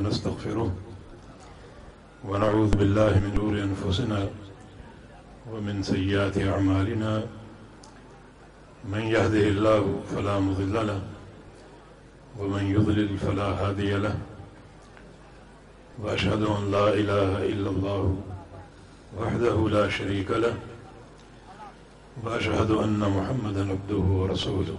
نستغفره ونعوذ بالله من شرور أنفسنا ومن سيئات أعمالنا. من يهده الله فلا مضل له ومن يضلل فلا هادي له. وأشهد أن لا إله إلا الله وحده لا شريك له. وأشهد أن محمدا عبده ورسوله.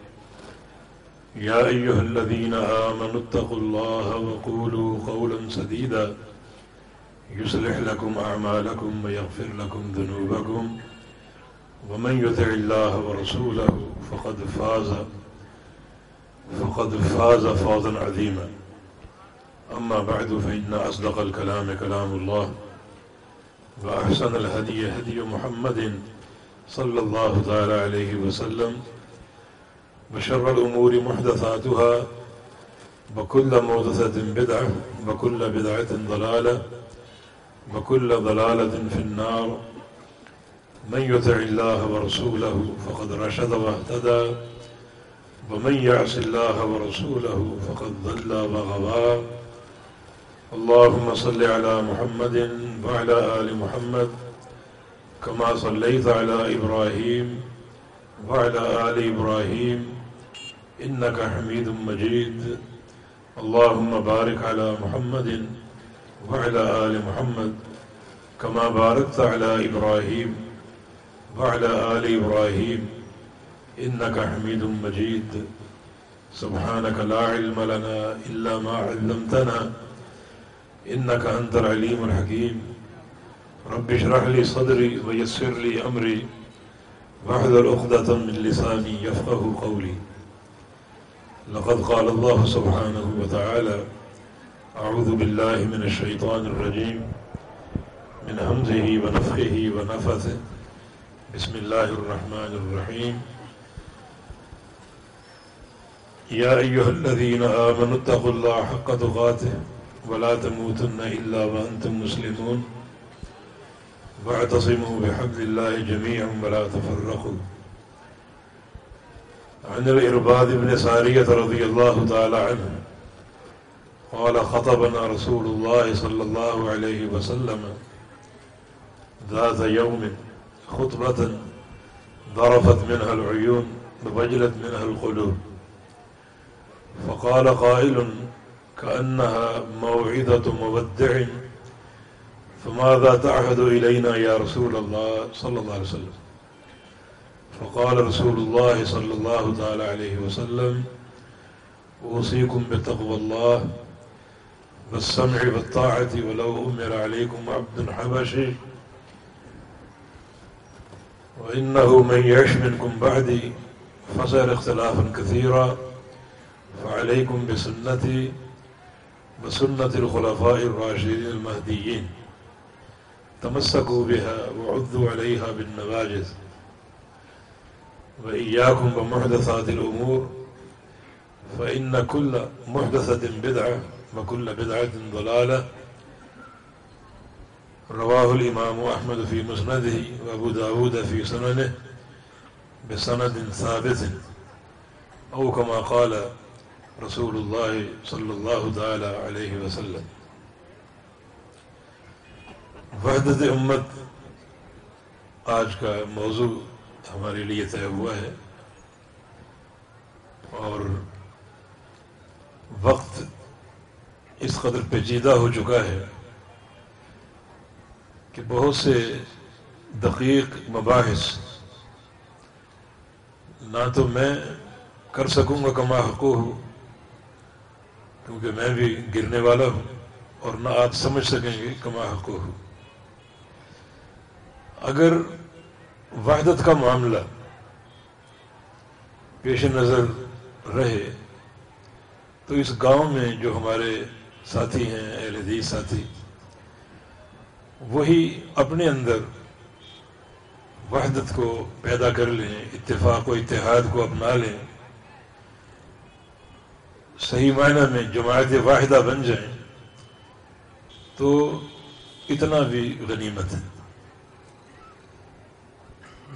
يا أيها الذين آمنوا اتقوا الله وقولوا قولا سديدا يصلح لكم أعمالكم ويغفر لكم ذنوبكم ومن يطع الله ورسوله فقد فاز فقد فاز فوزا عظيما أما بعد فإن أصدق الكلام كلام الله وأحسن الهدي هدي محمد صلى الله تعالى عليه وسلم وشر الأمور محدثاتها وكل محدثة بدعة وكل بدعة ضلالة وكل ضلالة في النار. من يطع الله ورسوله فقد رشد واهتدى ومن يعص الله ورسوله فقد ضل وغوى اللهم صل على محمد وعلى آل محمد كما صليت على إبراهيم وعلى آل إبراهيم إنك حميد مجيد. اللهم بارك على محمد وعلى آل محمد كما باركت على إبراهيم وعلى آل إبراهيم. إنك حميد مجيد. سبحانك لا علم لنا إلا ما علمتنا. إنك أنت العليم الحكيم. رب اشرح لي صدري ويسر لي أمري. واحذر عقدة من لساني يفقه قولي. لقد قال الله سبحانه وتعالى أعوذ بالله من الشيطان الرجيم، من همزه ونفخه ونفثه. بسم الله الرحمن الرحيم. يا أيها الذين آمنوا اتقوا الله حق تقاته ولا تموتن إلا وأنتم مسلمون. واعتصموا بحبل الله جميعا ولا تفرقوا. عن الإرباد بن سارية رضي الله تعالى عنه. قال خطبنا رسول الله صلى الله عليه وسلم ذات يوم خطبة ضرفت منها العيون وبجلت منها القلوب. فقال قائل كأنها موعظة مودع، فماذا تعهد إلينا يا رسول الله صلى الله عليه وسلم؟ فقال رسول الله صلى الله تعالى عليه وسلم، أوصيكم بتقوى الله والسمع بالطاعة ولو أمر عليكم عبد حبشي، وإنه من يعش منكم بعدي فصير اختلافا كثيرا، فعليكم بسنتي وسنة الخلفاء الراشدين المهديين، تمسكوا بها وعضوا عليها بالنواجز وإياكم بمحدثات الأمور، فإن كل محدثة بدعة وكل بدعة ضلالة. رواه الإمام أحمد في مسنده وأبو داود في سننه بسند ثابت، أو كما قال رسول الله صلى الله تعالى عليه وسلم. وحدت امت آج کا موضوع ہمارے لیے طے ہوا ہے اور وقت اس قدر پیچیدہ ہو چکا ہے کہ بہت سے دقیق مباحث نہ تو میں کر سکوں گا کما حقوق ہوں کیونکہ میں بھی گرنے والا ہوں اور نہ آپ سمجھ سکیں گے کما حقوق ہوں اگر وحدت کا معاملہ پیش نظر رہے تو اس گاؤں میں جو ہمارے ساتھی ہیں، اہل حدیث ساتھی، وہی اپنے اندر وحدت کو پیدا کر لیں، اتفاق و اتحاد کو اپنا لیں، صحیح معنی میں جماعت واحدہ بن جائیں، تو اتنا بھی غنیمت ہے۔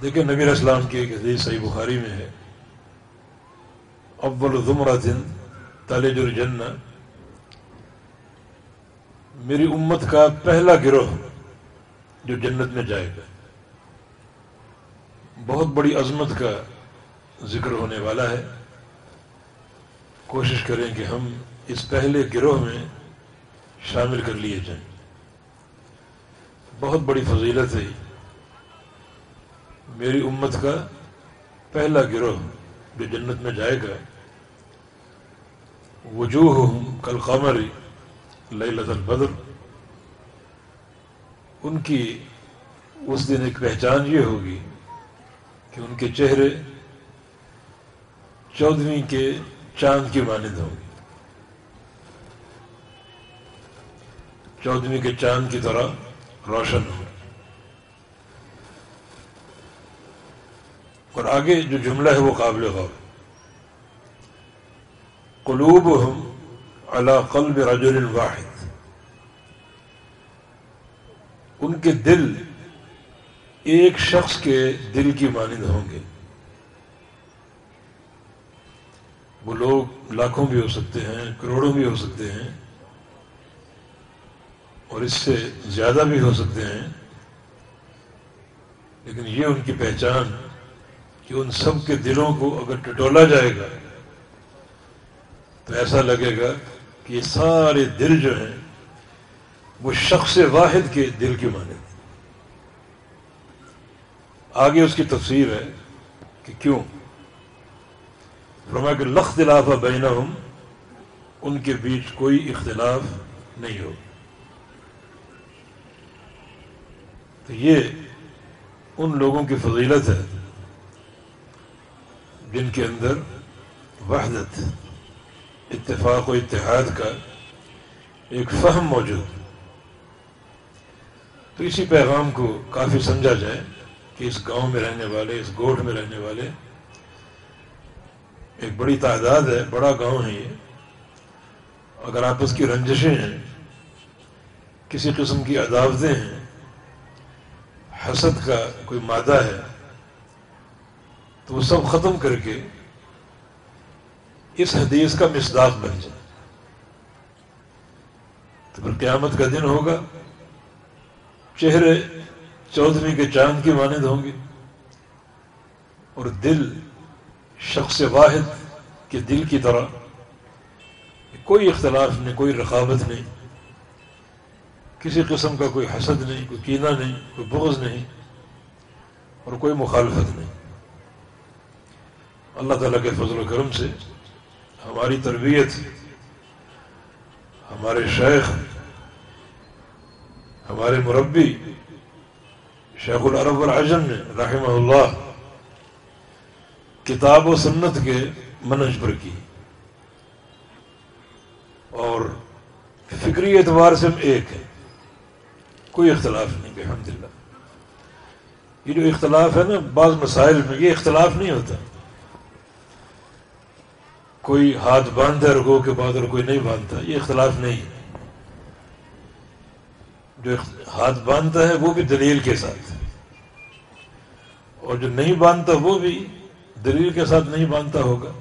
دیکھیں نبی اسلام کی ایک حدیث صحیح بخاری میں ہے۔ اول زمرہ دن تالج الجنہ۔ میری امت کا پہلا گروہ جو جنت میں جائے گا۔ بہت بڑی عظمت کا ذکر ہونے والا ہے۔ کوشش کریں کہ ہم اس پہلے گروہ میں شامل کر لیے جائیں۔ بہت بڑی فضیلت ہے۔ میری امت کا پہلا گروہ جو جنت میں جائے گا وجوہ کل قمر لیلت البدر۔ ان کی اس دن ایک پہچان یہ ہوگی کہ ان کے چہرے چودھویں کے چاند کی مانند ہوں گی چودھویں کے چاند کی طرح روشن ہوں اور آگے جو جملہ ہے وہ قابل غور قلوب ہم اللہ قلب رجل واحد۔ ان کے دل ایک شخص کے دل کی مانند ہوں گے۔ وہ لوگ لاکھوں بھی ہو سکتے ہیں، کروڑوں بھی ہو سکتے ہیں۔ اور اس سے زیادہ بھی ہو سکتے ہیں۔ لیکن یہ ان کی پہچان کہ ان سب کے دلوں کو اگر ٹٹولا جائے گا، تو ایسا لگے گا کہ یہ سارے دل جو ہیں، وہ شخص واحد کے دل کی مانے آگے اس کی تفسیر ہے کہ کیوں؟ فرما کہ لخ دلافہ بینا ان کے بیچ کوئی اختلاف نہیں ہو۔ تو یہ ان لوگوں کی فضیلت ہے۔ جن کے اندر وحدت، اتفاق و اتحاد کا ایک فہم موجود تو اسی پیغام کو کافی سمجھا جائے کہ اس گاؤں میں رہنے والے، اس گوٹ میں رہنے والے ایک بڑی تعداد ہے، بڑا گاؤں ہے یہ۔ اگر آپس کی رنجشیں ہیں، کسی قسم کی عداوتیں ہیں، حسد کا کوئی مادہ ہے تو وہ سب ختم کر کے اس حدیث کا مصداق بن جائے۔ تو پھر قیامت کا دن ہوگا۔ چہرے چودھویں کے چاند کی مانند ہوں گے۔ اور دل شخص واحد کے دل کی طرح، کوئی اختلاف نہیں، کوئی رقابت نہیں۔ کسی قسم کا کوئی حسد نہیں، کوئی کینہ نہیں، کوئی بغض نہیں اور کوئی مخالفت نہیں۔ اللہ تعالیٰ کے فضل و کرم سے ہماری تربیت، ہمارے شیخ، ہمارے مربی شیخ العرب العجم نے رحمہ اللہ کتاب و سنت کے منج پر کی۔ اور فکری اعتبار سے ہم ایک ہیں۔ کوئی اختلاف نہیں الحمد للہ یہ جو اختلاف ہے نا، بعض مسائل میں یہ اختلاف نہیں ہوتا۔ کوئی ہاتھ باندھتا رکو کے بعد اور کوئی نہیں باندھتا، یہ اختلاف نہیں جو ہاتھ باندھتا ہے وہ بھی دلیل کے ساتھ۔ اور جو نہیں باندھتا وہ بھی دلیل کے ساتھ نہیں باندھتا ہوگا۔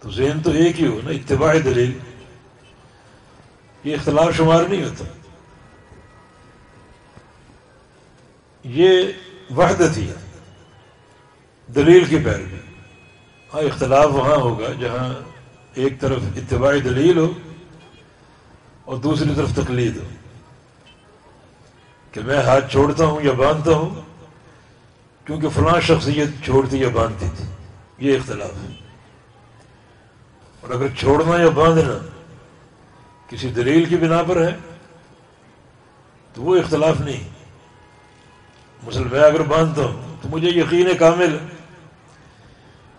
تو ذہن تو ایک ہی ہو نا، اتباع دلیل۔ یہ اختلاف شمار نہیں ہوتا۔ یہ وحدت ہی ہے، دلیل کی پیروی۔ ہاں اختلاف وہاں ہوگا، جہاں ایک طرف اتباعی دلیل ہو اور دوسری طرف تقلید ہو۔ کہ میں ہاتھ چھوڑتا ہوں یا باندھتا ہوں، کیونکہ فلاں شخصیت چھوڑتی یا باندھتی تھی۔ یہ اختلاف ہے۔ اور اگر چھوڑنا یا باندھنا کسی دلیل کی بنا پر ہے، تو وہ اختلاف نہیں۔ مسلم اگر باندھتا ہوں، تو مجھے یقین کامل ہے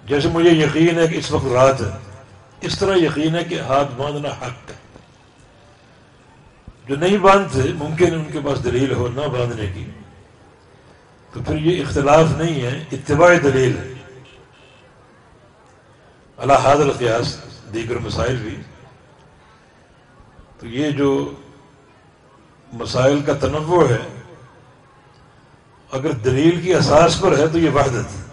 جیسے مجھے یقین ہے کہ اس وقت رات ہے۔ اس طرح یقین ہے کہ ہاتھ باندھنا حق ہے۔ جو نہیں باندھتے، ممکن ان کے پاس دلیل ہو نہ باندھنے کی۔ تو پھر یہ اختلاف نہیں ہے، اتباع دلیل ہے۔ اللہ حاضر قیاس دیگر مسائل بھی۔ تو یہ جو مسائل کا تنوع ہے، اگر دلیل کی اساس پر ہے تو یہ وحدت ہے۔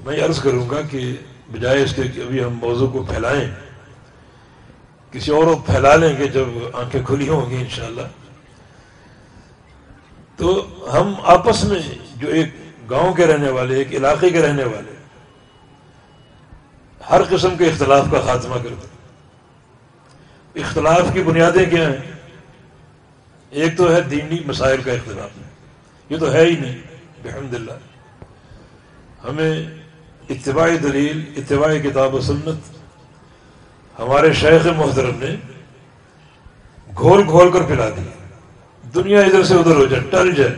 تو میں عرض کروں گا کہ بجائے اس کے کہ ابھی ہم موضوع کو پھیلائیں، کسی اور کو پھیلا لیں گے جب آنکھیں کھلی ہوں گی انشاءاللہ۔ تو ہم آپس میں جو ایک گاؤں کے رہنے والے، ایک علاقے کے رہنے والے، ہر قسم کے اختلاف کا خاتمہ کرتے اختلاف کی بنیادیں کیا ہیں؟ ایک تو ہے دینی مسائل کا اختلاف، یہ تو ہے ہی نہیں، بحمد اللہ۔ ہمیں اتباعی دلیل اتباعی کتاب و سنت ہمارے شیخ محترم نے گھول گھول کر پلا دی۔ دنیا ادھر سے ادھر ہو جائے، ٹل جائے۔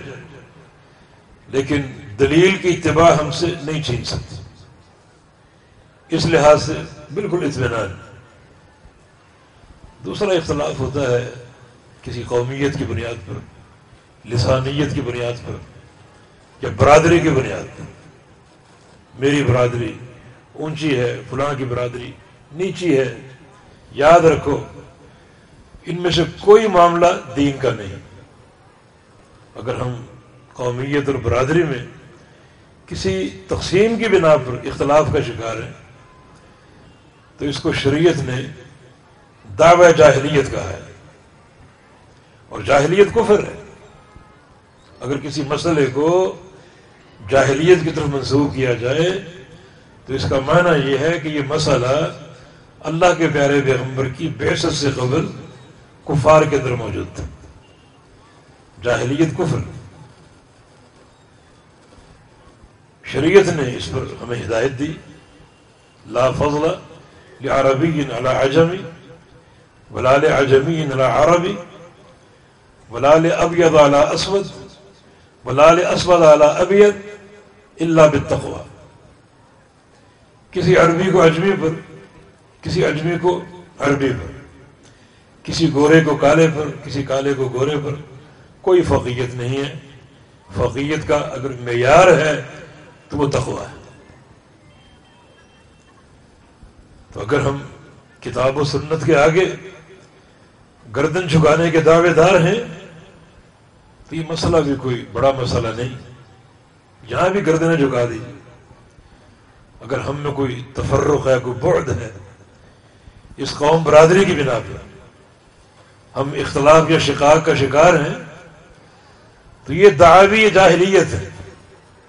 لیکن دلیل کی اتباع ہم سے نہیں چھین سکتی اس لحاظ سے بالکل اطمینان۔ دوسرا اختلاف ہوتا ہے کسی قومیت کی بنیاد پر، لسانیت کی بنیاد پر یا برادری کی بنیاد پر۔ میری برادری، اونچی ہے، فلاں کی برادری، نیچی ہے، یاد رکھو، ان میں سے کوئی معاملہ دین کا نہیں۔ اگر ہم قومیت اور برادری میں کسی تقسیم کی بنا پر اختلاف کا شکار ہیں، تو اس کو شریعت نے دعوی جاہلیت کہا ہے۔ اور جاہلیت کفر ہے۔ اگر کسی مسئلے کو جاہلیت کی طرف منسوخ کیا جائے، تو اس کا معنی یہ ہے کہ یہ مسئلہ اللہ کے پیارے پیغمبر کی بحثت سے قبل کفار کے اندر موجود تھا۔ جاہلیت کفر۔ شریعت نے اس پر ہمیں ہدایت دی۔ لا فضل لعربی علی عجمی ولا لعجمی علی عربی ولا لابیض علی اسود ولا لاسود علی ابیض الا بالتقوى. کسی عربی کو اجمی پر، کسی اجمی کو عربی پر، کسی گورے کو کالے پر، کسی کالے کو گورے پر، کوئی فقیت نہیں ہے۔ فقیت کا اگر معیار ہے تو وہ تخوا ہے۔ تو اگر ہم کتاب و سنت کے آگے گردن جھکانے کے دعوے دار ہیں، تو یہ مسئلہ بھی کوئی بڑا مسئلہ نہیں۔ یہاں بھی گردنیں جھکا دیجیے اگر ہم میں کوئی تفرق ہے، کوئی بعد ہے، اس قوم برادری کی بنا پہ ہم اختلاف یا شکاق کا شکار ہیں، تو یہ دعوی جاہلیت ہے۔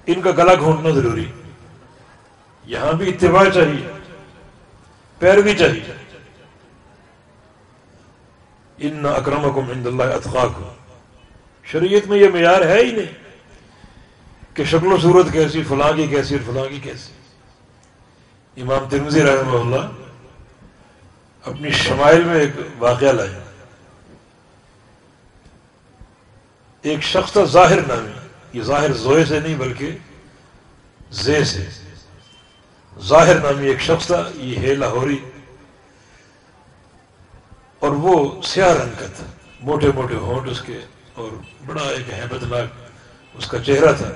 ان کا گلا گھونٹنا ضروری۔ یہاں بھی اتباع چاہیے، پیروی چاہیے۔ ان اکرم کو اللہ اطخاق شریعت میں یہ معیار ہے ہی نہیں۔ کہ شکل و صورت کیسی، فلاں کی کیسی اور فلاں کی کیسی۔ امام ترمزی رحمہ اللہ اپنی شمائل میں ایک واقعہ لائے ایک شخص تھا ظاہر نامی، یہ ظاہر زوئے سے نہیں بلکہ زے سے۔ ظاہر نامی ایک شخص تھا، یہ ہے لاہوری۔ اور وہ سیاہ رنگ کا تھا، موٹے موٹے ہونٹ اس کے اور بڑا ایک حیبت ناک اس کا چہرہ تھا۔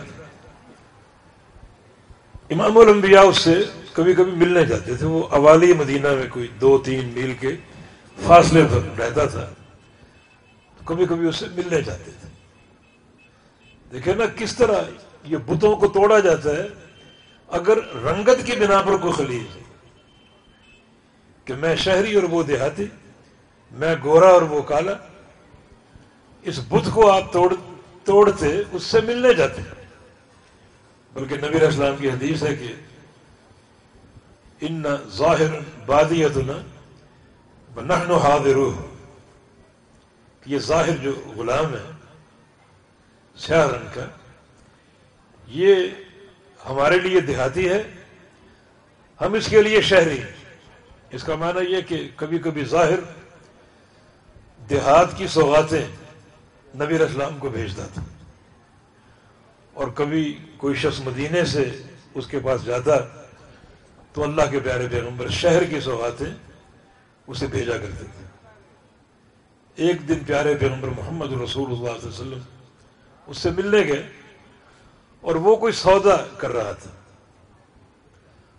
امام الانبیاء اس سے کبھی کبھی ملنے جاتے تھے۔ وہ اوالی مدینہ میں کوئی دو تین میل کے فاصلے پر رہتا تھا۔ کبھی کبھی اس سے ملنے جاتے تھے۔ دیکھیں نا کس طرح یہ بتوں کو توڑا جاتا ہے۔ اگر رنگت کی بنا پر کوئی خلیج کہ میں شہری اور وہ دیہاتی، میں گورا اور وہ کالا، اس بت کو آپ توڑ، توڑتے، اس سے ملنے جاتے ہیں۔ بلکہ نبی اسلام کی حدیث ہے کہ ان ظاہر بادیت نہ حاضر یہ ظاہر جو غلام ہے، سیاہ رنگ کا، یہ ہمارے لیے دیہاتی ہے، ہم اس کے لیے شہری اس کا معنی یہ کہ کبھی کبھی ظاہر دیہات کی سوغاتیں نبی اسلام کو بھیجتا تھا اور کبھی کوئی شخص مدینے سے اس کے پاس جاتا تو اللہ کے پیارے پیغمبر شہر کی سوغاتیں اسے بھیجا کرتے تھے۔ ایک دن پیارے پیغمبر محمد رسول اللہ علیہ وسلم اس سے ملنے گئے اور وہ کوئی سودا کر رہا تھا۔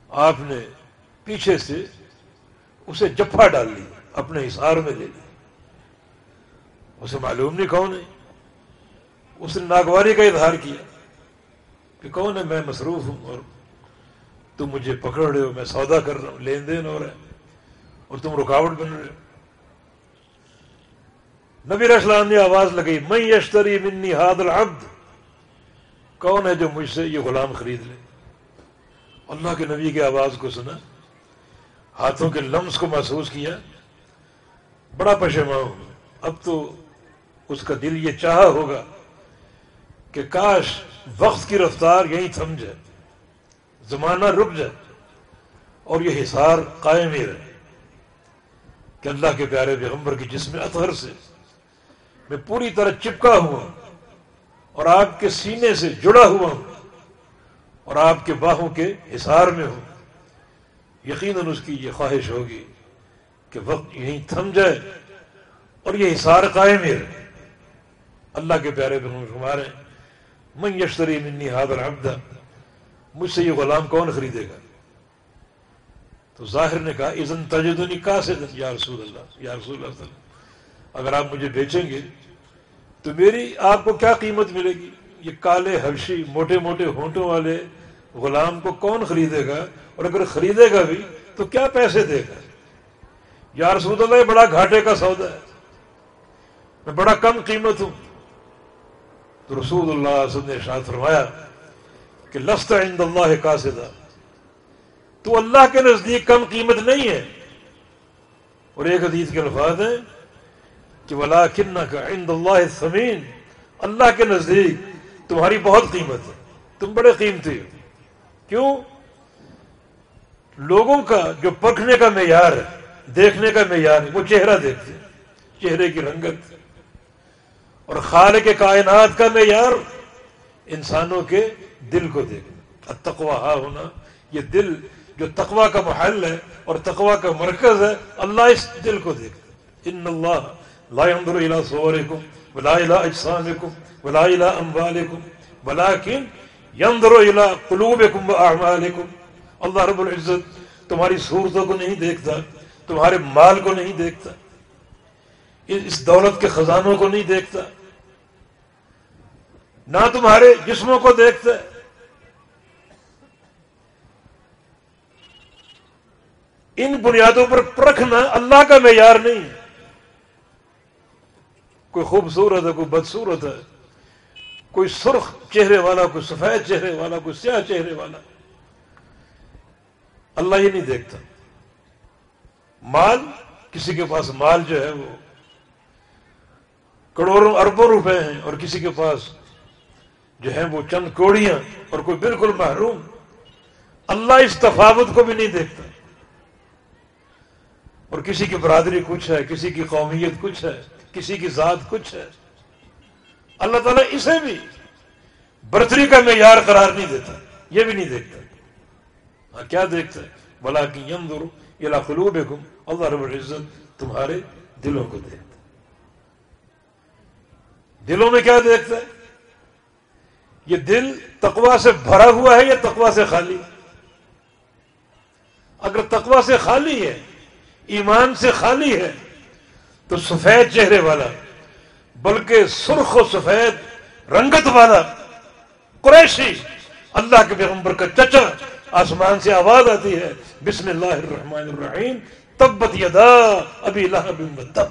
آپ نے پیچھے سے اسے جفا ڈال لی، اپنے حصار میں لے لی۔ اسے معلوم نہیں کون ہے۔ اس نے ناگواری کا اظہار کیا۔ کہ کون ہے؟ میں مصروف ہوں اور تم مجھے پکڑ رہے ہو، میں سودا کر رہا ہوں، لین دین ہو رہا ہے اور تم رکاوٹ بن رہے ہو۔ نبی اسلام نے آواز لگئی میں یشتری منی ہاد العبد کون ہے جو مجھ سے یہ غلام خرید لے؟ اللہ کے نبی کی آواز کو سنا، ہاتھوں کے لمس کو محسوس کیا، بڑا پشیما ہوں اب تو اس کا دل یہ چاہا ہوگا کہ کاش وقت کی رفتار یہیں تھم جائے زمانہ رک جائے اور یہ حصار قائم ہی رہے۔ کہ اللہ کے پیارے پیغمبر کی جسم اطہر سے میں پوری طرح چپکا ہوا ہوں اور آپ کے سینے سے جڑا ہوا ہوں اور آپ کے باہوں کے حصار میں ہوں۔ یقیناً اس کی یہ خواہش ہوگی کہ وقت یہیں تھم جائے اور یہ حصار قائم ہی رہے۔ اللہ کے پیارے ہمارے میں یشتری منی حاضر عبدہ مجھ سے یہ غلام کون خریدے گا؟ تو ظاہر نے کہا ازن تجدنی کا سے یا رسول اللہ، یا رسول اللہ اگر آپ مجھے بیچیں گے تو میری آپ کو کیا قیمت ملے گی؟ یہ کالے حبشی موٹے موٹے ہونٹوں والے غلام کو کون خریدے گا؟ اور اگر خریدے گا بھی تو کیا پیسے دے گا؟ یا رسول اللہ، یہ بڑا گھاٹے کا سودا ہے۔ میں بڑا کم قیمت ہوں۔ تو رسول اللہ وسلم نے ارشاد فرمایا کہ لست عند اللہ کا تو اللہ کے نزدیک کم قیمت نہیں ہے۔ اور ایک حدیث کے الفاظ ہیں کہ ولا کن کا عند اللہ سمین اللہ کے نزدیک تمہاری بہت قیمت ہے، تم بڑے قیمتی ہو۔ کیوں؟ لوگوں کا جو پکنے کا معیار ہے، دیکھنے کا معیار ہے، وہ چہرہ دیکھتے چہرے کی رنگت۔ اور خال کے کائنات کا معیار انسانوں کے دل کو دیکھنا۔ تقوا ہا ہونا، یہ دل جو تقوا کا محل ہے اور تقوا کا مرکز ہے، اللہ اس دل کو دیکھتا ان اللہ لا ينظر الى صوركم ولا الى اجسامكم ولا الى اموالكم ولكن ينظر الى قلوبكم واعمالكم اللہ رب العزت تمہاری صورتوں کو نہیں دیکھتا، تمہارے مال کو نہیں دیکھتا، اس دولت کے خزانوں کو نہیں دیکھتا نہ تمہارے جسموں کو دیکھتا ہے ان بنیادوں پر پرکھنا اللہ کا معیار نہیں۔ کوئی خوبصورت ہے، کوئی بدصورت ہے۔ کوئی سرخ چہرے والا، کوئی سفید چہرے والا، کوئی سیاہ چہرے والا۔ اللہ ہی نہیں دیکھتا۔ مال، کسی کے پاس مال جو ہے وہ کروڑوں اربوں روپے ہیں اور کسی کے پاس جو ہے وہ چند کوڑیاں اور کوئی بالکل محروم۔ اللہ اس تفاوت کو بھی نہیں دیکھتا۔ اور کسی کی برادری کچھ ہے، کسی کی قومیت کچھ ہے، کسی کی ذات کچھ ہے۔ اللہ تعالیٰ اسے بھی برتری کا معیار قرار نہیں دیتا، یہ بھی نہیں دیکھتا۔ ہاں کیا دیکھتا ہے؟ بلا کی یم درو یہ خلوب اللہ رب العزت تمہارے دلوں کو دیکھتا دلوں میں کیا دیکھتا ہے؟ یہ دل تقوا سے بھرا ہوا ہے یا تقوا سے خالی؟ اگر تقوا سے خالی ہے، ایمان سے خالی ہے، تو سفید چہرے والا، بلکہ سرخ و سفید رنگت والا قریشی اللہ کے پیغمبر کا چچا آسمان سے آواز آتی ہے، بسم اللہ الرحمن الرحیم، تبت یدا ابھی لہب تب۔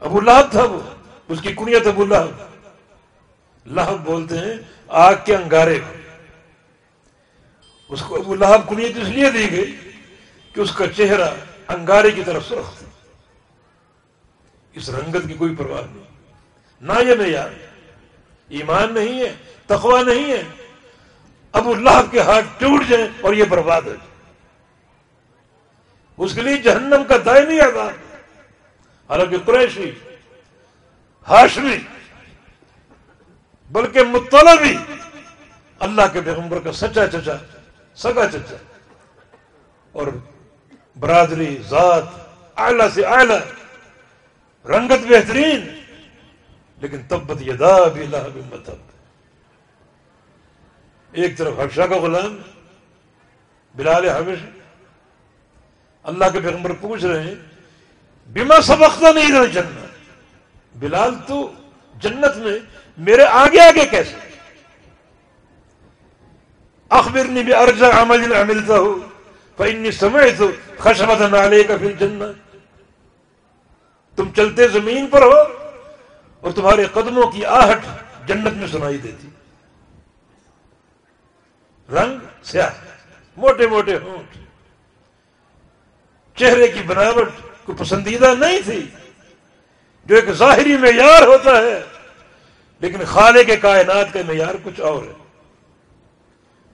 ابو لہب تھا وہ، اس کی کنیت ابو لہب۔ لہب بولتے ہیں، آگ کے انگارے۔ کو اس کو ابو لہب کنیت اس لیے دی گئی کہ اس کا چہرہ انگارے کی طرف سرخ تھا۔ اس رنگت کی کوئی پرواہ نہیں۔ نہ یہ معیار، ایمان نہیں ہے تخوا نہیں ہے۔ اب اللہ کے ہاتھ ٹوٹ جائیں اور یہ برباد ہے اس کے لیے جہنم کا دائیں نہیں آتا حالانکہ قریشی ہاشمی بلکہ مطلع بھی اللہ کے پیغمبر کا سچا چچا، سگا چچا۔ اور برادری، ذات، اعلی سے اعلی۔ رنگت بہترین۔ لیکن تبت یدا بھی اللہ متب مطلب۔ ایک طرف حبشہ کا غلام، بلال حبش اللہ کے پیغمبر پوچھ رہے ہیں، بما سبقتا نہیں رہا جنت بلال تو جنت میں میرے آگے آگے کیسے؟ اخبرنی بھی ارجا عمل عملتا ہو فإني سمعت خشبت نالے کا پھر جنت تم چلتے زمین پر ہو اور تمہارے قدموں کی آہٹ جنت میں سنائی دیتی۔ رنگ سیاہ، موٹے موٹے ہونٹ۔ چہرے کی بناوٹ کو پسندیدہ نہیں تھی، جو ایک ظاہری معیار ہوتا ہے۔ لیکن خالے کے کائنات کا معیار کچھ اور ہے۔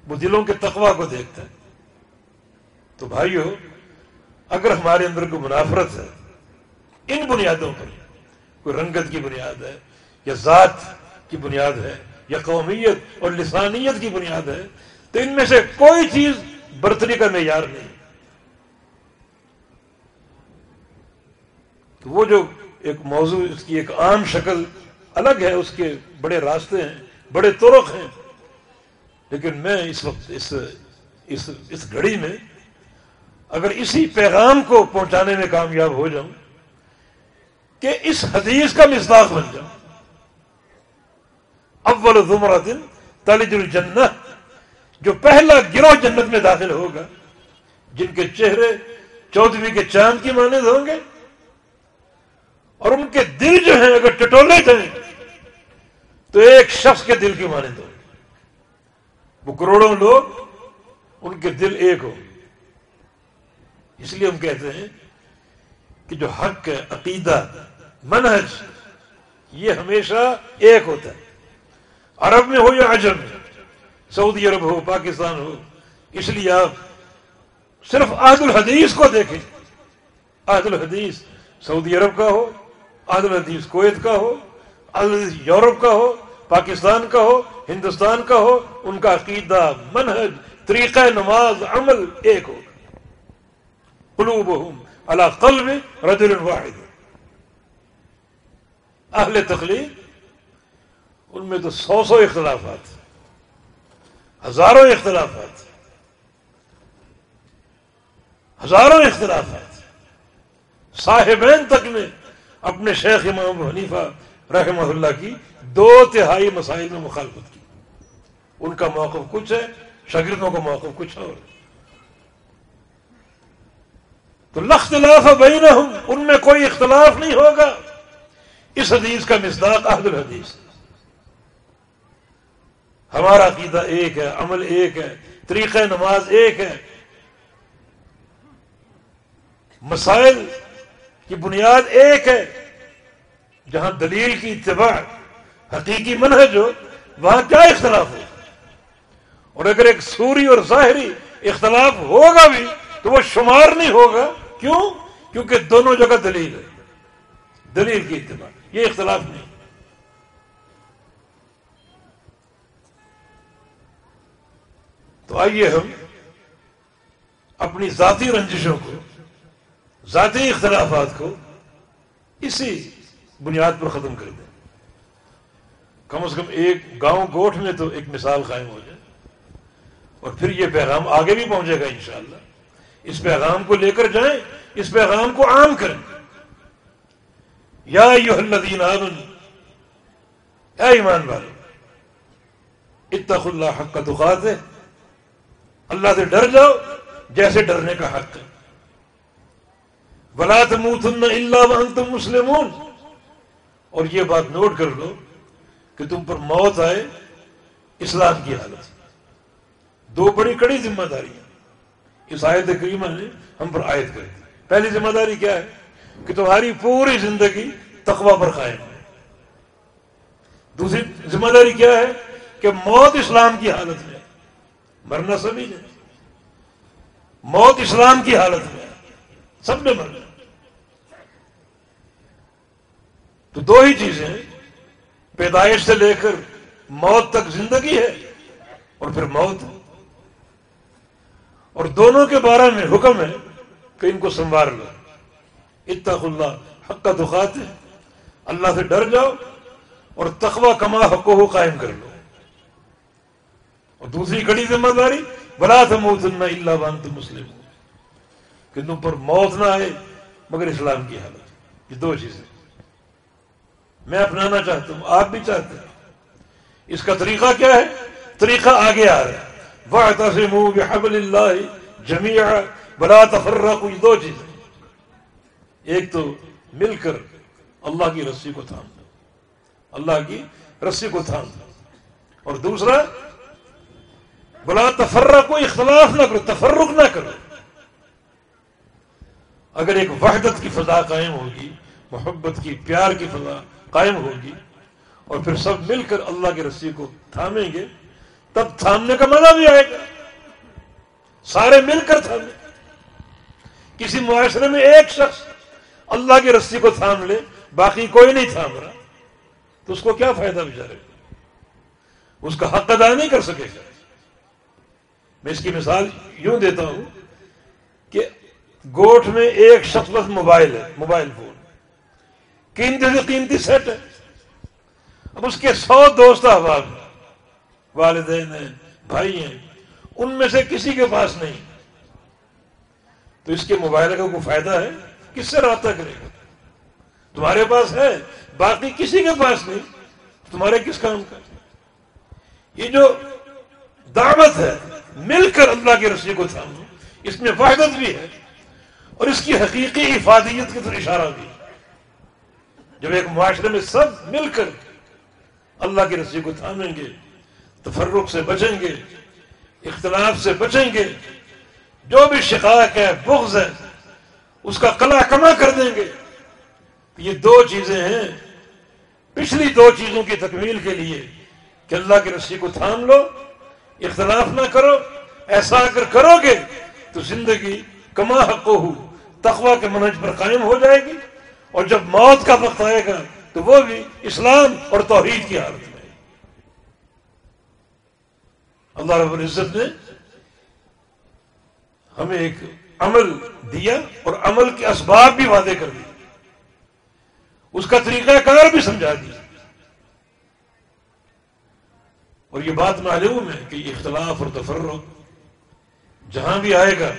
وہ دلوں کے تقوی کو دیکھتا ہے۔ تو بھائیو، اگر ہمارے اندر کوئی منافرت ہے، ان بنیادوں پر، کوئی رنگت کی بنیاد ہے، یا ذات کی بنیاد ہے، یا قومیت اور لسانیت کی بنیاد ہے، تو ان میں سے کوئی چیز برتری کا معیار نہیں۔ تو وہ جو ایک موضوع، اس کی ایک عام شکل الگ ہے اس کے بڑے راستے ہیں، بڑے طرق ہیں۔ لیکن میں اس وقت، اس اس اس گھڑی میں اگر اسی پیغام کو پہنچانے میں کامیاب ہو جاؤں کہ اس حدیث کا مزداق بن جاؤں۔ اول دن تالج الجنت جو پہلا گروہ جنت میں داخل ہوگا، جن کے چہرے چودھویں کے چاند کی مانند ہوں گے، اور ان کے دل جو ہیں، اگر ٹٹولے تھے تو ایک شخص کے دل کی مانند ہوں گے وہ کروڑوں لوگ، ان کے دل ایک ہو اس لیے ہم کہتے ہیں کہ جو حق ہے، عقیدہ، منہج، یہ ہمیشہ ایک ہوتا ہے۔ عرب میں ہو یا عجم میں سعودی عرب ہو، پاکستان ہو، اس لیے آپ صرف عہد الحدیث کو دیکھیں۔ عہد الحدیث سعودی عرب کا ہو عہد الحدیث کویت کا ہو یورپ کا ہو، پاکستان کا ہو، ہندوستان کا ہو، ان کا عقیدہ، منہج، طریقہ نماز، عمل ایک ہو۔ قلوب اللہ قلب رجل واحد۔ اہل تخلیق، ان میں تو سو سو اختلافات، ہزاروں اختلافات ہزاروں اختلافات۔ صاحبین تک نے اپنے شیخ امام حنیفہ رحمہ اللہ کی دو تہائی مسائل میں مخالفت کی۔ ان کا موقف کچھ ہے شاگردوں کا موقف کچھ اور تو لختلاف بینہم، ان میں کوئی اختلاف نہیں ہوگا۔ اس حدیث کا مصداق عہد الحدیث ہمارا عقیدہ ایک ہے، عمل ایک ہے، طریقہ نماز ایک ہے۔ مسائل کی بنیاد ایک ہے۔ جہاں دلیل کی اتباع حقیقی منہج ہو، وہاں کیا اختلاف ہو؟ اور اگر ایک سوری اور ظاہری اختلاف ہوگا بھی، تو وہ شمار نہیں ہوگا۔ کیوں؟ کیونکہ دونوں جگہ دلیل ہے۔ دلیل کی اتباع، یہ اختلاف نہیں۔ تو آئیے ہم اپنی ذاتی رنجشوں کو، ذاتی اختلافات کو اسی بنیاد پر ختم کر دیں۔ کم از کم ایک گاؤں گوٹھ میں تو ایک مثال قائم ہو جائے۔ اور پھر یہ پیغام آگے بھی پہنچے گا انشاءاللہ۔ اس پیغام کو لے کر جائیں، اس پیغام کو عام کریں۔ یا الذین آمن اے ایمان والے اتق اللہ حق کا دخات ہے اللہ سے ڈر جاؤ جیسے ڈرنے کا حق ہے۔ بلا تموتن اللہ وانتم مسلمون۔ اور یہ بات نوٹ کر لو کہ تم پر موت آئے، اسلام کی حالت۔ دو بڑی کڑی ذمہ داریاں اس آیت کریمہ نے ہم پر عائد کر دی پہلی ذمہ داری کیا ہے؟ کہ تمہاری پوری زندگی تقوی پر قائم ہے۔ دوسری ذمہ داری کیا ہے؟ کہ موت اسلام کی حالت میں مرنا سبھی نے۔ موت اسلام کی حالت میں سب نے مرنا۔ تو دو ہی چیزیں پیدائش سے لے کر موت تک زندگی ہے اور پھر موت ہے۔ اور دونوں کے بارے میں حکم ہے کہ ان کو سنوار لو۔ اتق اللہ، حق کا دخات ہے۔ اللہ سے ڈر جاؤ اور تخوا کما حق ہو قائم کر لو۔ اور دوسری کڑی ذمہ داری بلا تھا موت نہ اللہ بان تو مسلم کہ تم پر موت نہ آئے مگر اسلام کی حالت۔ یہ دو چیزیں۔ میں اپنانا چاہتا ہوں، آپ بھی چاہتے ہیں۔ اس کا طریقہ کیا ہے؟ طریقہ آگے آ رہا ہے۔ وہ بحبل اللہ جمی بلا تفرہ کچھ دو چیزیں۔ ایک تو مل کر اللہ کی رسی کو تھام دو۔ اللہ کی رسی کو تھام دو۔ اور دوسرا بلا تفرہ کو اختلاف نہ کرو، تفرق نہ کرو۔ اگر ایک وحدت کی فضا قائم ہوگی، محبت کی، پیار کی فضا قائم ہوگی اور پھر سب مل کر اللہ کی رسی کو تھامیں گے، تب تھامنے کا مزہ بھی آئے گا۔ سارے مل کر تھامے کسی معاشرے میں ایک شخص اللہ کی رسی کو تھام لے، باقی کوئی نہیں تھام رہا، تو اس کو کیا فائدہ بچارے اس کا حق ادا نہیں کر سکے گا۔ میں اس کی مثال یوں دیتا ہوں کہ گوٹ میں ایک شخص بس موبائل ہے، موبائل فون۔ قیمتی سے قیمتی سیٹ ہے۔ اب اس کے سو دوست احباب، والدین ہیں، بھائی ہیں، ان میں سے کسی کے پاس نہیں۔ تو اس کے موبائل کا کوئی فائدہ ہے؟ کس سے رابطہ کرے گا؟ تمہارے پاس ہے، باقی کسی کے پاس نہیں۔ تمہارے کس کام کا؟ یہ جو دعوت ہے، مل کر اللہ کی رسی کو تھامو، اس میں وحدت بھی ہے اور اس کی حقیقی افادیت کی طرف اشارہ بھی جب ایک معاشرے میں سب مل کر اللہ کی رسی کو تھامیں گے، تفرق سے بچیں گے، اختلاف سے بچیں گے، جو بھی شقاق ہے بغض ہے اس کا کلا کما کر دیں گے۔ یہ دو چیزیں ہیں۔ پچھلی دو چیزوں کی تکمیل کے لیے کہ اللہ کی رسی کو تھام لو، اختلاف نہ کرو، ایسا اگر کرو گے تو زندگی کما حق ہو تخوا کے منج پر قائم ہو جائے گی۔ اور جب موت کا وقت آئے گا تو وہ بھی اسلام اور توحید کی حالت میں۔ اللہ رب العزت نے ہمیں ایک عمل دیا اور عمل کے اسباب بھی وعدے کر دیے۔ اس کا طریقہ کار بھی سمجھا دیا اور یہ بات معلوم ہے کہ اختلاف اور تفرق جہاں بھی آئے گا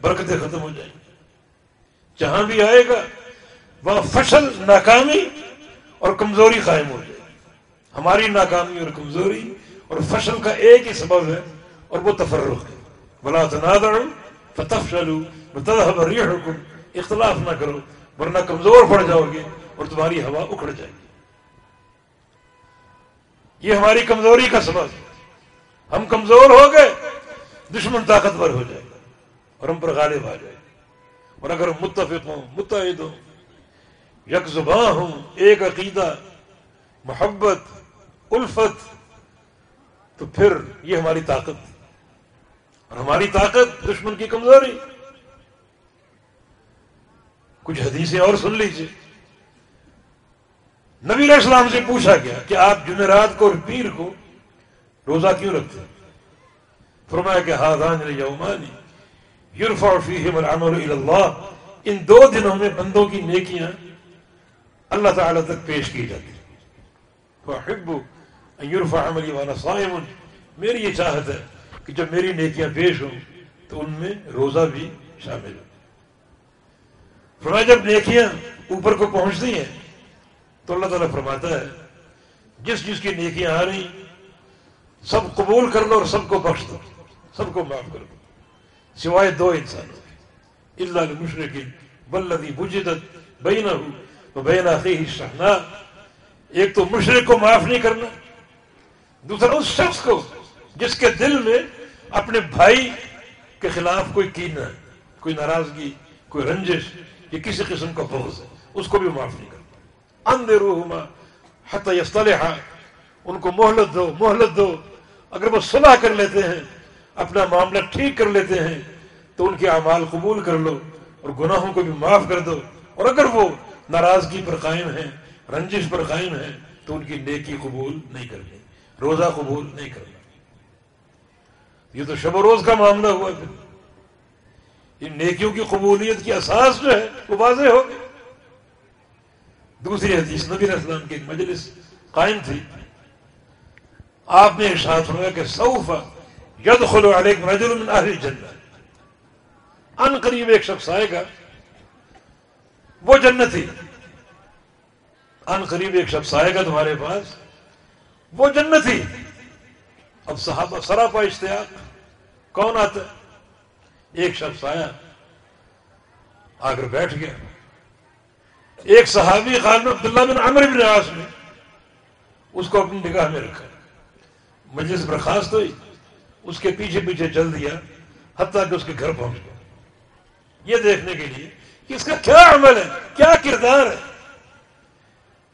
برکتیں ختم ہو جائیں۔ گی جہاں بھی آئے گا وہاں فشل ناکامی اور کمزوری قائم ہو جائے۔ ہماری ناکامی اور کمزوری اور فشل کا ایک ہی سبب ہے اور وہ تفرق ہے۔ بلا تنادر فتح شلو ریحکم اختلاف نہ کرو، ورنہ کمزور پڑ جاؤ گے اور تمہاری ہوا اکھڑ جائے گی۔ یہ ہماری کمزوری کا سبب ہے۔ ہم کمزور ہو گئے، دشمن طاقتور ہو جائے گا اور ہم پر غالب آ جائے گا۔ اور اگر متفق ہوں متحد ہوں یک زباں ہوں ایک عقیدہ، محبت، الفت، تو پھر یہ ہماری طاقت۔ اور ہماری طاقت دشمن کی کمزوری۔ کچھ حدیثیں اور سن لیجیے نبی علیہ السلام سے پوچھا گیا کہ آپ جمعرات کو اور پیر کو روزہ کیوں رکھتے ہیں؟ فرمایا کہ ہادان یومانی یورفا فیہم العمل اللہ ان دو دنوں میں بندوں کی نیکیاں اللہ تعالی تک پیش کی جاتی فحب عملی وانا صائم۔ میری یہ چاہت ہے کہ جب میری نیکیاں پیش ہوں تو ان میں روزہ بھی شامل ہو۔ فرمایا جب نیکیاں اوپر کو پہنچتی ہیں تو اللہ تعالیٰ فرماتا ہے، جس جس کی نیکیاں آ رہی، سب قبول کر لو اور سب کو بخش دو، سب کو معاف کر دو۔ سوائے دو انسانوں اللہ مشرقی بلدی بجدت بین ہوں تو بین آخی شہنا ایک تو مشرق کو معاف نہیں کرنا، دوسرا اس شخص کو جس کے دل میں اپنے بھائی کے خلاف کوئی کینہ، کوئی ناراضگی، کوئی رنجش یا کسی قسم کا بغض ہے، اس کو بھی معاف نہیں کرنا۔ اندروہما حتی یستلحا ان کو مہلت دو مہلت دو۔ اگر وہ صلح کر لیتے ہیں، اپنا معاملہ ٹھیک کر لیتے ہیں، تو ان کے اعمال قبول کر لو اور گناہوں کو بھی معاف کر دو۔ اور اگر وہ ناراضگی پر قائم ہیں، رنجش پر قائم ہیں، تو ان کی نیکی قبول نہیں کرنی۔ روزہ قبول نہیں کرنا۔ یہ تو شب و روز کا معاملہ ہوا پھر ان نیکیوں کی قبولیت کی اساس جو ہے، وہ واضح ہو گئی۔ دوسری حدیث، نبی اسلام کی ایک مجلس قائم تھی۔ آپ نے ارشاد فرمایا کہ سوف یدخل علیکم رجل من اہل الجنہ۔ ان قریب ایک شخص آئے گا وہ جنتی ان قریب ایک شخص آئے گا تمہارے پاس۔ وہ جنتی اب صحابہ سراپا اشتیاق۔ کون آتا؟ ایک شخص آیا۔ آ کر بیٹھ گیا۔ ایک صحابی خالد عبداللہ بن عمر بن عاص نے اس کو اپنی نگاہ میں رکھا۔ مجلس برخاست ہوئی۔ اس کے پیچھے پیچھے چل دیا۔ حتیٰ کہ اس کے گھر پہنچ گیا۔ یہ دیکھنے کے لیے کہ اس کا کیا عمل ہے؟ کیا کردار ہے؟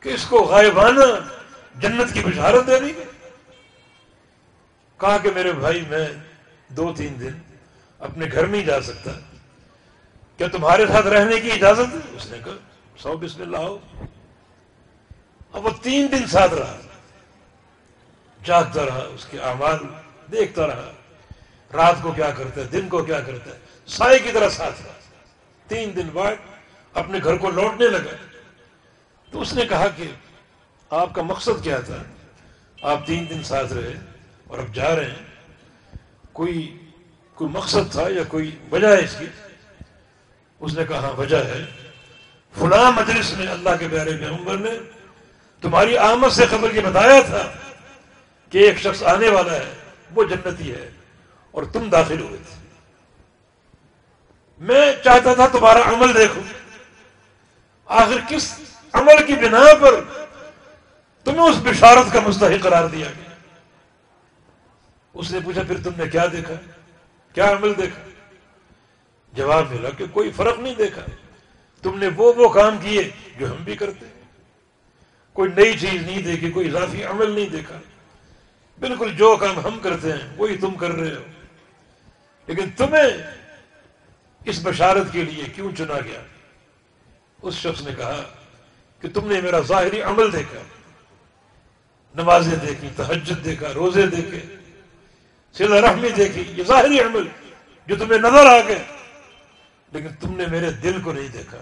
کہ اس کو غائبانہ جنت کی بشارت دے دی کہا کہ میرے بھائی، میں دو تین دن اپنے گھر نہیں جا سکتا۔ کیا تمہارے ساتھ رہنے کی اجازت ہے؟ اس نے کہا، سو بسم اللہ۔ ہو اب وہ تین دن ساتھ رہا۔ جاگتا رہا، اس کے اعمال دیکھتا رہا۔ رات کو کیا کرتا ہے؟ دن کو کیا کرتا ہے؟ سائے کی طرح ساتھ رہا۔ تین دن بعد اپنے گھر کو لوٹنے لگا۔ تو اس نے کہا کہ آپ کا مقصد کیا تھا؟ آپ تین دن ساتھ رہے اور اب جا رہے ہیں۔ کوئی کوئی مقصد تھا یا کوئی وجہ ہے اس کی؟ اس نے کہا ہاں، وجہ ہے۔ فلاں مجلس میں اللہ کے پیارے پیغمبر نے تمہاری آمد سے خبر یہ بتایا تھا کہ ایک شخص آنے والا ہے، وہ جنتی ہے اور تم داخل ہوئے تھے۔ میں چاہتا تھا تمہارا عمل دیکھو آخر کس عمل کی بنا پر تمہیں اس بشارت کا مستحق قرار دیا گیا؟ اس نے پوچھا، پھر تم نے کیا دیکھا؟ کیا عمل دیکھا؟ جواب ملا کہ کوئی فرق نہیں دیکھا۔ تم نے وہ وہ کام کیے جو ہم بھی کرتے۔ کوئی نئی چیز نہیں دیکھی، کوئی اضافی عمل نہیں دیکھا۔ بالکل جو کام ہم کرتے ہیں، وہی تم کر رہے ہو۔ لیکن تمہیں اس بشارت کے لیے کیوں چنا گیا؟ اس شخص نے کہا کہ تم نے میرا ظاہری عمل دیکھا، نمازیں دیکھی تحجد دیکھا، روزے دیکھے، سیدھا رحمی دیکھی، یہ ظاہری عمل جو تمہیں نظر آ گئے، لیکن تم نے میرے دل کو نہیں دیکھا۔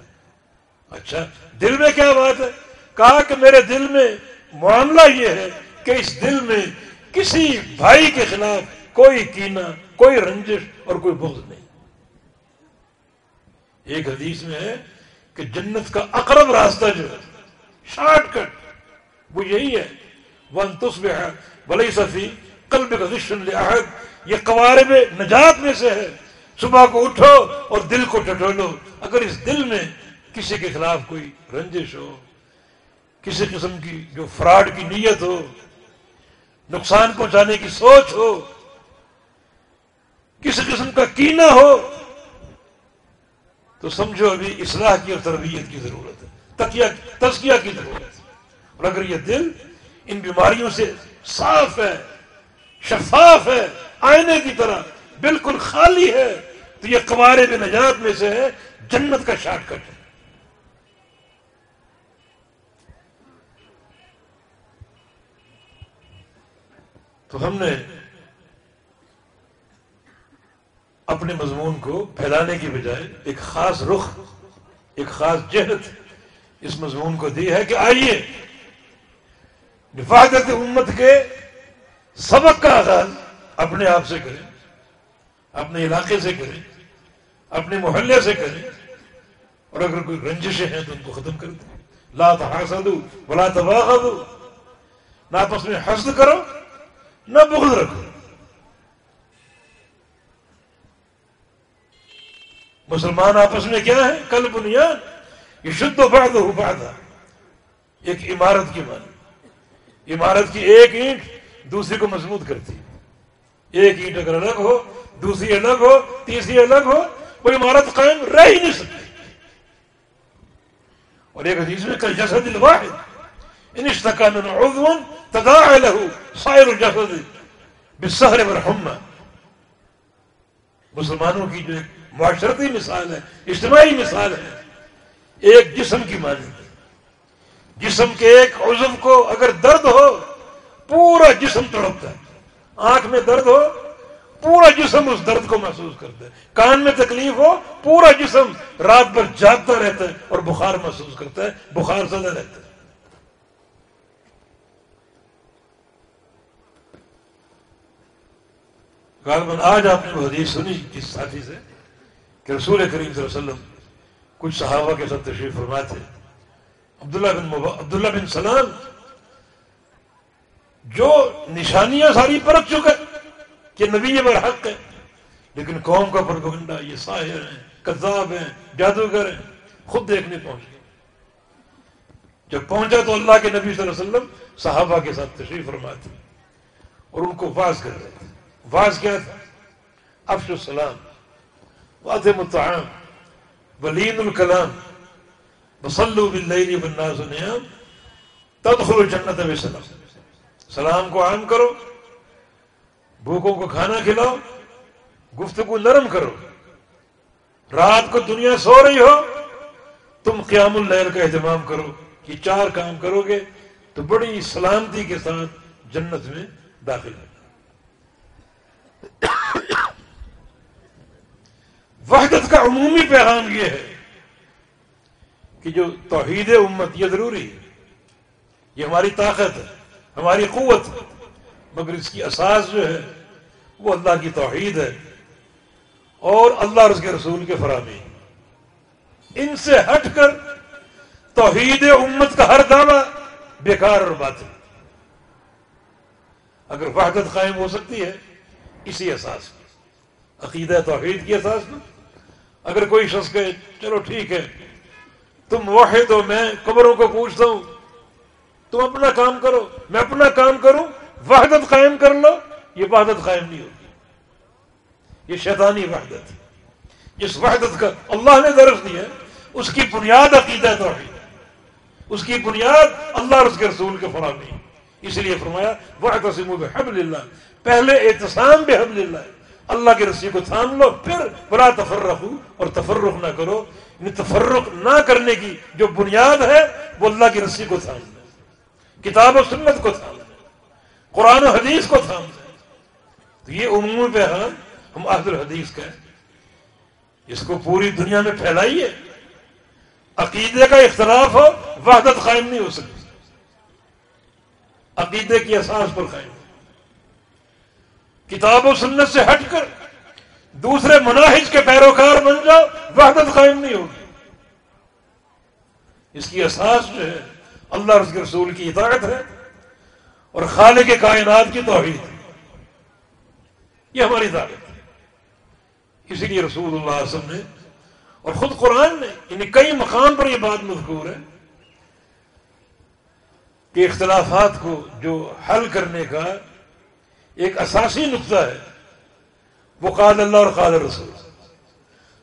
اچھا دل میں کیا بات ہے؟ کہا کہ میرے دل میں معاملہ یہ ہے کہ اس دل میں کسی بھائی کے خلاف کوئی کینا کوئی رنجش اور کوئی بغض نہیں۔ ایک حدیث میں ہے کہ جنت کا اقرب راستہ جو ہے، شارٹ کٹ، وہ یہی ہے۔ ون تصبح ولی صفی قلب کا یہ قوارب نجات میں سے ہے۔ صبح کو اٹھو اور دل کو ٹٹولو۔ اگر اس دل میں کسی کے خلاف کوئی رنجش ہو، کسی قسم کی جو فراڈ کی نیت ہو، نقصان پہنچانے کی سوچ ہو، کسی قسم کا کینا ہو تو سمجھو ابھی اصلاح کی اور تربیت کی ضرورت ہے تکیہ تزکیہ کی ضرورت ہے۔ اور اگر یہ دل ان بیماریوں سے صاف ہے، شفاف ہے، آئینے کی طرح بالکل خالی ہے، تو یہ کمارے کے نجات میں سے ہے، جنت کا شارٹ کٹ ہے۔ تو ہم نے اپنے مضمون کو پھیلانے کی بجائے ایک خاص رخ، ایک خاص جہت اس مضمون کو دی ہے کہ آئیے حفاظت امت کے سبق کا آغاز اپنے آپ سے کریں، اپنے علاقے سے کریں، اپنے محلے سے کریں۔ اور اگر کوئی رنجشیں ہیں تو ان کو ختم کر دیں۔ لا تحاسدو ولا تباغدو نہ آپس میں حسد کرو، نہ بغض رکھو۔ مسلمان آپس میں کیا ہے؟ کل بنیاد یہ شد و بعد ہو بعد ایک عمارت کی مانی عمارت کی ایک اینٹ دوسری کو مضبوط کرتی ایک اینٹ اگر الگ ہو، دوسری الگ ہو، تیسری الگ ہو، وہ عمارت قائم رہ ہی نہیں سکتی۔ اور ایک حدیث میں کل جسد الواحد۔ ان اشتکا من عضو تداع له سائر الجسد بالسہر والحمى۔ مسلمانوں کی جو ایک معاشرتی مثال ہے، اجتماعی مثال ہے۔ ایک جسم کی مانند جسم کے ایک عزم کو اگر درد ہو، پورا جسم تڑپتا ہے۔ آنکھ میں درد ہو، پورا جسم اس درد کو محسوس کرتا ہے۔ کان میں تکلیف ہو، پورا جسم رات بھر جاگتا رہتا ہے اور بخار محسوس کرتا ہے، بخار زیادہ رہتا ہے۔ غالباً آج آپ نے حدیث سنی کس ساتھی سے کہ رسول کریم صلی اللہ علیہ وسلم کچھ صحابہ کے ساتھ تشریف فرما تھے عبداللہ بن مبا... عبداللہ بن سلام جو نشانیاں ساری پرکھ چکے کہ نبی یہ برحق ہے، لیکن قوم کا پرگنڈا یہ ساحر ہیں، کذاب ہیں، جادوگر ہیں، خود دیکھنے پہنچ گئے۔ جب پہنچا تو اللہ کے نبی صلی اللہ علیہ وسلم صحابہ کے ساتھ تشریف فرما تھے اور ان کو واز کر رہے تھے۔ واز کیا تھا؟ افش السلام واضح متعام ولین الکلام. بسلو باللیل والناس نیام تدخل جنت بسلام سلام کو عام کرو. بھوکوں کو کھانا کھلاؤ. گفتگو نرم کرو. رات کو دنیا سو رہی ہو. تم قیام اللیل کا اہتمام کرو یہ چار کام کرو گے تو بڑی سلامتی کے ساتھ جنت میں داخل ہے وحدت کا عمومی پیغام یہ ہے کہ جو توحید امت یہ ضروری ہے، یہ ہماری طاقت ہے، ہماری قوت ہے، مگر اس کی اساس جو ہے، وہ اللہ کی توحید ہے اور اللہ اور اس کے رسول کے فراہمی ان سے ہٹ کر توحید امت کا ہر دعویٰ بیکار اور بات ہے اگر وحدت قائم ہو سکتی ہے، اسی احساس پر عقیدہ توحید کی احساس پر۔ اگر کوئی شخص کہے، چلو ٹھیک ہے، تم واحد ہو، میں قبروں کو پوچھتا ہوں، تم اپنا کام کرو، میں اپنا کام کروں، وحدت قائم کر لو، یہ وحدت قائم نہیں ہوگی یہ شیطانی وحدت جس وحدت کا اللہ نے درج دیا، اس کی بنیاد عقیدہ توحید اس کی بنیاد اللہ اور اس کے رسول کے فراہمی۔ اس لیے فرمایا وہ بحبل اللہ پہلے احتسام بحبل اللہ۔ اللہ کی رسی کو تھام لو، پھر بلا تفرق اور تفرق نہ کرو۔ یعنی تفرق نہ کرنے کی جو بنیاد ہے، وہ اللہ کی رسی کو تھام لو کتاب و سنت کو تھام لو قرآن و حدیث کو تھام لو تو یہ عموم پہ ہاں، ہم عہد الحدیث کا اس کو پوری دنیا میں پھیلائیے عقیدے کا اختلاف ہو، وحدت قائم نہیں ہو سکتی۔ عقیدے کی احساس پر قائم۔ کتاب و سنت سے ہٹ کر دوسرے مناہج کے پیروکار بن جاؤ، وحدت قائم نہیں ہوگی۔ اس کی احساس جو ہے، اللہ رس کے رسول کی اطاعت ہے اور خالق کے کائنات کی توحید۔ ہے یہ ہماری طاقت ہے۔ اسی لیے رسول اللہ علیہ وسلم نے اور خود قرآن نے یعنی کئی مقام پر یہ بات مذکور ہے کہ اختلافات کو جو حل کرنے کا ایک اساسی نقطہ ہے۔ وہ قال اللہ اور قال رسول۔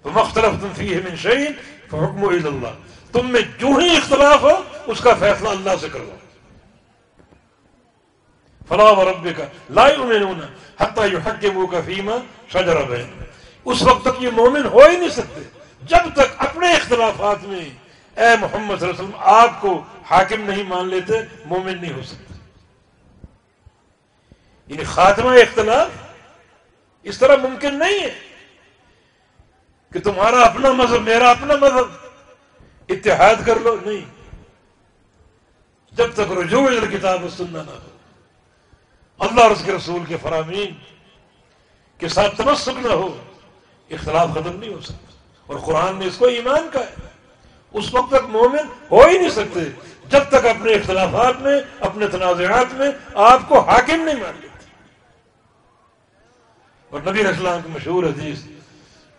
مختلف تم فی من شعید حکم اللہ تم میں جو ہی اختلاف ہو، اس کا فیصلہ اللہ سے کرو۔ فلاح و رب کا لائی میں حتیٰ یو حق کے منہ کا فیما شجر اس وقت تک یہ مومن ہو ہی نہیں سکتے۔ جب تک اپنے اختلافات میں، اے محمد صلی اللہ علیہ وسلم، آپ کو حاکم نہیں مان لیتے، مومن نہیں ہو سکتے۔ یعنی خاتمہ اختلاف اس طرح ممکن نہیں ہے کہ تمہارا اپنا مذہب، میرا اپنا مذہب اتحاد کر لو، نہیں۔ جب تک رجوع کتاب سننا نہ ہو۔ اللہ اور اس کے رسول کے فرامین کے ساتھ تمسک نہ ہو، اختلاف ختم نہیں ہو سکتا۔ اور قرآن نے اس کو ایمان کا ہے۔ اس وقت تک مومن ہو ہی نہیں سکتے۔ جب تک اپنے اختلافات میں، اپنے تنازعات میں آپ کو حاکم نہیں مان لیتے اور نبی اسلام کی مشہور حدیث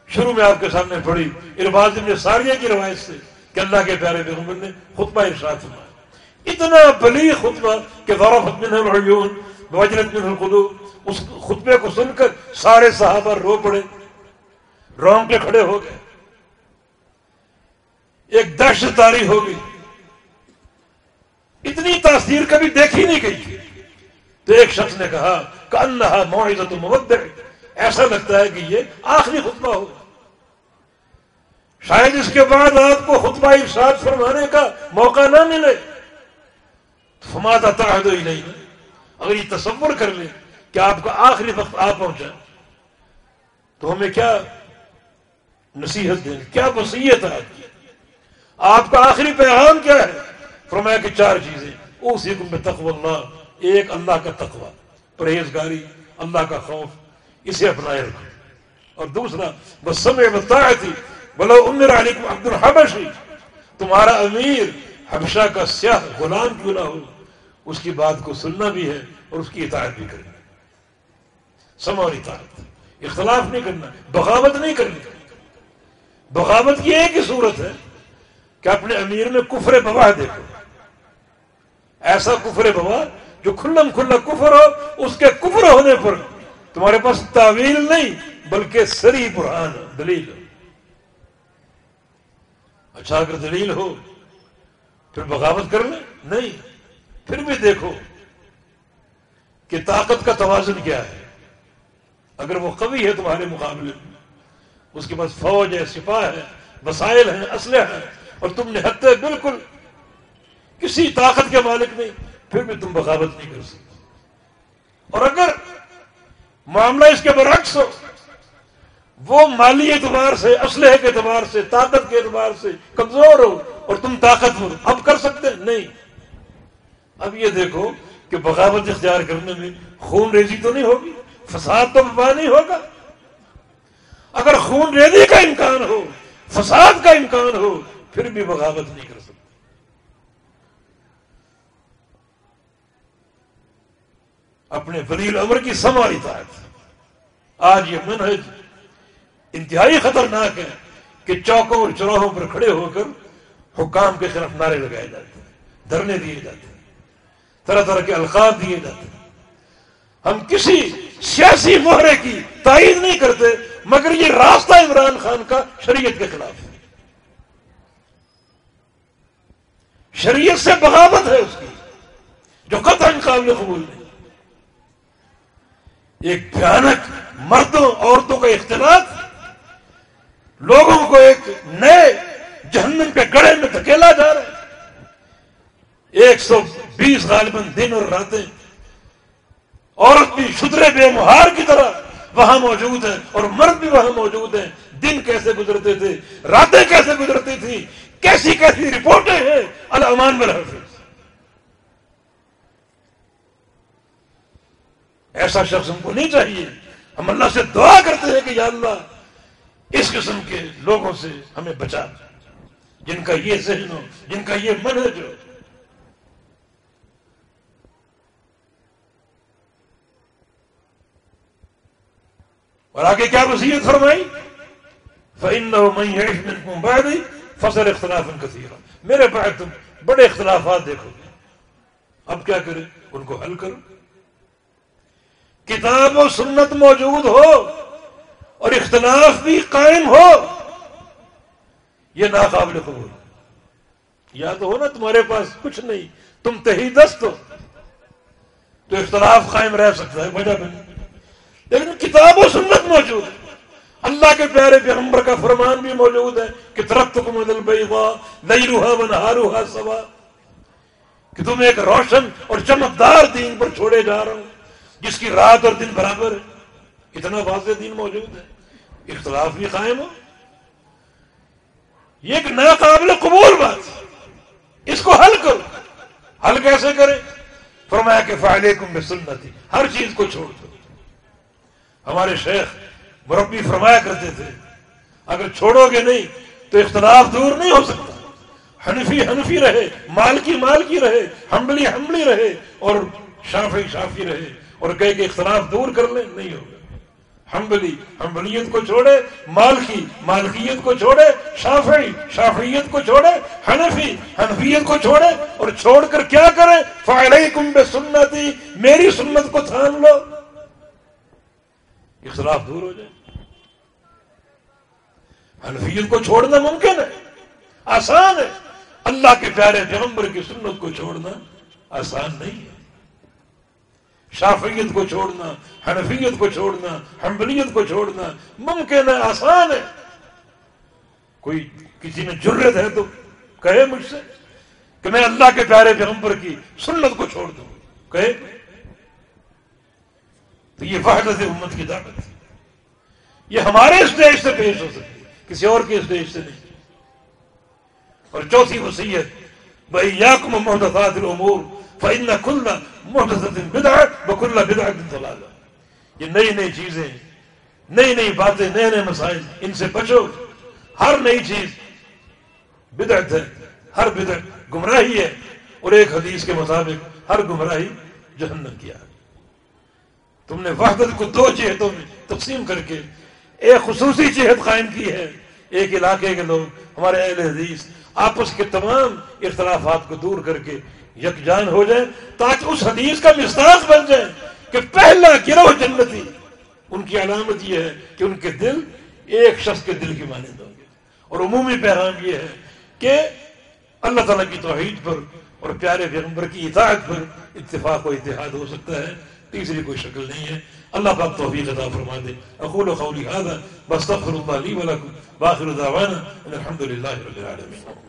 شروع میں آپ کے سامنے پڑی ارباز نے ساریہ کی روایت سے کہ اللہ کے پیارے پیغمبر نے خطبہ ارشاد ہوا اتنا بلی خطبہ کہ ضرفت منہ العیون وجرت منہ القلوب، اس خطبے کو سن کر سارے صحابہ رو پڑے رونگ کے کھڑے ہو گئے۔ ایک دہشت داری ہوگی اتنی تاثیر کبھی دیکھی نہیں گئی۔ تو ایک شخص نے کہا کہ اللہ معزت مبد ایسا لگتا ہے کہ یہ آخری خطبہ ہو شاید اس کے بعد آپ کو خطبہ ارشاد فرمانے کا موقع نہ ملے۔ فماتا تعہد ہی نہیں اگر یہ تصور کر لیں کہ آپ کا آخری وقت آ پہنچا، تو ہمیں کیا نصیحت دیں؟ کیا وسیعت ہے آپ کی؟ آپ کا آخری پیغام کیا ہے؟ فرمایا کہ چار چیزیں۔ اسی کو میں تقو اللہ، ایک اللہ کا تقوی، پرہیزگاری، اللہ کا خوف اسے اپنائے رکھو اور دوسرا بس سمے بتایا تھی بلو عمر علیکم عبد الحبشی، تمہارا امیر حبشہ کا سیاہ غلام کیوں نہ ہو؟ اس کی بات کو سننا بھی ہے اور اس کی اطاعت بھی کرنا سم اور اطاعت، اختلاف نہیں کرنا، بغاوت نہیں کرنی۔ بغاوت کی ایک ہی صورت ہے کہ اپنے امیر میں کفر بواہ دیکھو۔ ایسا کفر بواہ جو کھلم کھلا کفر ہو، اس کے کفر ہونے پر تمہارے پاس تعویل نہیں، بلکہ سری برہان دلیل۔ اچھا اگر دلیل ہو، پھر بغاوت کر لیں؟ نہیں، پھر بھی دیکھو کہ طاقت کا توازن کیا ہے۔ اگر وہ قوی ہے تمہارے مقابلے میں، اس کے پاس فوج ہے، سپاہ ہے، وسائل ہیں، اسلحہ ہیں، اور تم نے بالکل کسی طاقت کے مالک نہیں، پھر بھی تم بغاوت نہیں کر سکتے۔ اور اگر معاملہ اس کے برعکس ہو۔ وہ مالی اعتبار سے، اسلحے کے اعتبار سے، طاقت کے اعتبار سے کمزور ہو اور تم طاقتور اب کر سکتے نہیں۔ اب یہ دیکھو کہ بغاوت اختیار کرنے میں خون ریزی تو نہیں ہوگی، فساد تو بپا نہیں ہوگا۔ اگر خون ریزی کا امکان ہو، فساد کا امکان ہو، پھر بھی بغاوت نہیں کر سکتے۔ اپنے ولیل عمر کی سماری طاقت۔ آج یہ منہج انتہائی خطرناک ہے کہ چوکوں اور چوراہوں پر کھڑے ہو کر حکام کے خلاف نعرے لگائے جاتے ہیں، دھرنے دیے جاتے ہیں، طرح طرح کے القاب دیے جاتے ہیں۔ ہم کسی سیاسی مہرے کی تائید نہیں کرتے، مگر یہ راستہ عمران خان کا شریعت کے خلاف ہے۔ شریعت سے بغاوت ہے اس کی، جو قطع قابل قبول نہیں۔ ایک بھیانک مردوں عورتوں کا اختلاف لوگوں کو ایک نئے جہنم کے گڑے میں دھکیلا جا رہا ہے۔ ایک سو بیس غالباً دن اور راتیں عورت بھی شدرے بے مہار کی طرح وہاں موجود ہے اور مرد بھی وہاں موجود ہیں۔ دن کیسے گزرتے تھے، راتیں کیسے گزرتی تھی کیسی کیسی رپورٹیں ہیں الامان میں ایسا شخص ہم کو نہیں چاہیے۔ ہم اللہ سے دعا کرتے ہیں کہ یا اللہ، اس قسم کے لوگوں سے ہمیں بچا۔ جن کا یہ ذہن ہو، جن کا یہ من ہے جو اور آگے کیا وسیعت فرمائی؟ فَإِنَّهُ فصل اختلاف ان کثیر میرے بعد تم بڑے اختلافات دیکھو۔ گے اب کیا کریں؟ ان کو حل کرو۔ کتاب و سنت موجود ہو اور اختلاف بھی قائم ہو، یہ ناقابل قبول۔ یا تو ہو نا تمہارے پاس کچھ نہیں، تم تہی دست ہو۔ تو اختلاف قائم رہ سکتا ہے، وجہ بنی لیکن کتاب و سنت موجود۔ ہے اللہ کے پیارے پیغمبر کا فرمان بھی موجود ہے کہ درخت کو مدل بے نئی روحا بنا روحا سوا۔ کہ تم ایک روشن اور چمکدار دین پر چھوڑے جا رہا ہوں جس کی رات اور دن برابر ہے۔ اتنا واضح دین موجود ہے۔ اختلاف بھی قائم ہو۔ یہ ایک ناقابل قبول بات اس کو حل کرو۔ حل کیسے کرے فرمایا کہ فائدے کو میں سنتی ہر چیز کو چھوڑ دو۔ ہمارے شیخ مربی فرمایا کرتے تھے، اگر چھوڑو گے نہیں تو اختلاف دور نہیں ہو سکتا۔ حنفی حنفی رہے، مالکی مالکی رہے ہمبلی ہمبلی رہے اور شافی شافی رہے۔ اور کہے کہ اختلاف دور کر لیں، نہیں ہوگا۔ ہمبلی ہمبلیت کو چھوڑے، مالکی، مالکیت کو چھوڑے، شافعی، شافعیت کو چھوڑے، حنفی، حنفیت کو چھوڑے، اور چھوڑ کر کیا کرے فائدہ کمبے سنتی میری سنت کو تھان لو۔ اختلاف دور ہو جائے۔ حنفیت کو چھوڑنا ممکن ہے، آسان ہے۔ اللہ کے پیارے پیغمبر کی سنت کو چھوڑنا آسان نہیں ہے۔ شافیت کو چھوڑنا، حنفیت کو چھوڑنا، حنبلیت کو چھوڑنا ممکن ہے، آسان ہے۔ کوئی کسی میں جرت ہے تو کہے مجھ سے کہ میں اللہ کے پیارے پیغمبر کی سنت کو چھوڑ دوں۔ کہے۔ تو یہ وحدت امت کی طاقت ہے۔ یہ ہمارے اسٹیج سے پیش ہو سکتی کسی اور کے اسٹیج سے نہیں۔ اور چوتھی وسیعت بھائی یا کم الامور فإن كل محدثة بدعة وكل بدعة ضلالة یہ نئی نئی چیزیں، نئی نئی باتیں، نئے نئے مسائل، ان سے بچو۔ ہر نئی چیز بدعت ہے، ہر بدعت گمراہی ہے۔ اور ایک حدیث کے مطابق ہر گمراہی جہنم کیا تم نے وحدت کو دو جہتوں میں تقسیم کر کے ایک خصوصی جہت قائم کی ہے۔ ایک علاقے کے لوگ، ہمارے اہل حدیث، آپس کے تمام اختلافات کو دور کر کے یکجان ہو جائیں تاکہ اس حدیث کا مستاق بن جائے کہ پہلا گروہ جنتی، ان کی علامت یہ ہے کہ ان کے دل ایک شخص کے دل کی مانند ہوں گے۔ اور عمومی پیغام یہ ہے کہ اللہ تعالیٰ کی توحید پر اور پیارے پیغمبر کی اطاعت پر اتفاق و اتحاد ہو سکتا ہے، تیسری کوئی شکل نہیں ہے۔ اللہ پاک توفیق عطا فرما دے۔ اقول قولی هذا بستغفر الله لي ولكم باخر دعوانا الحمد لله رب العالمين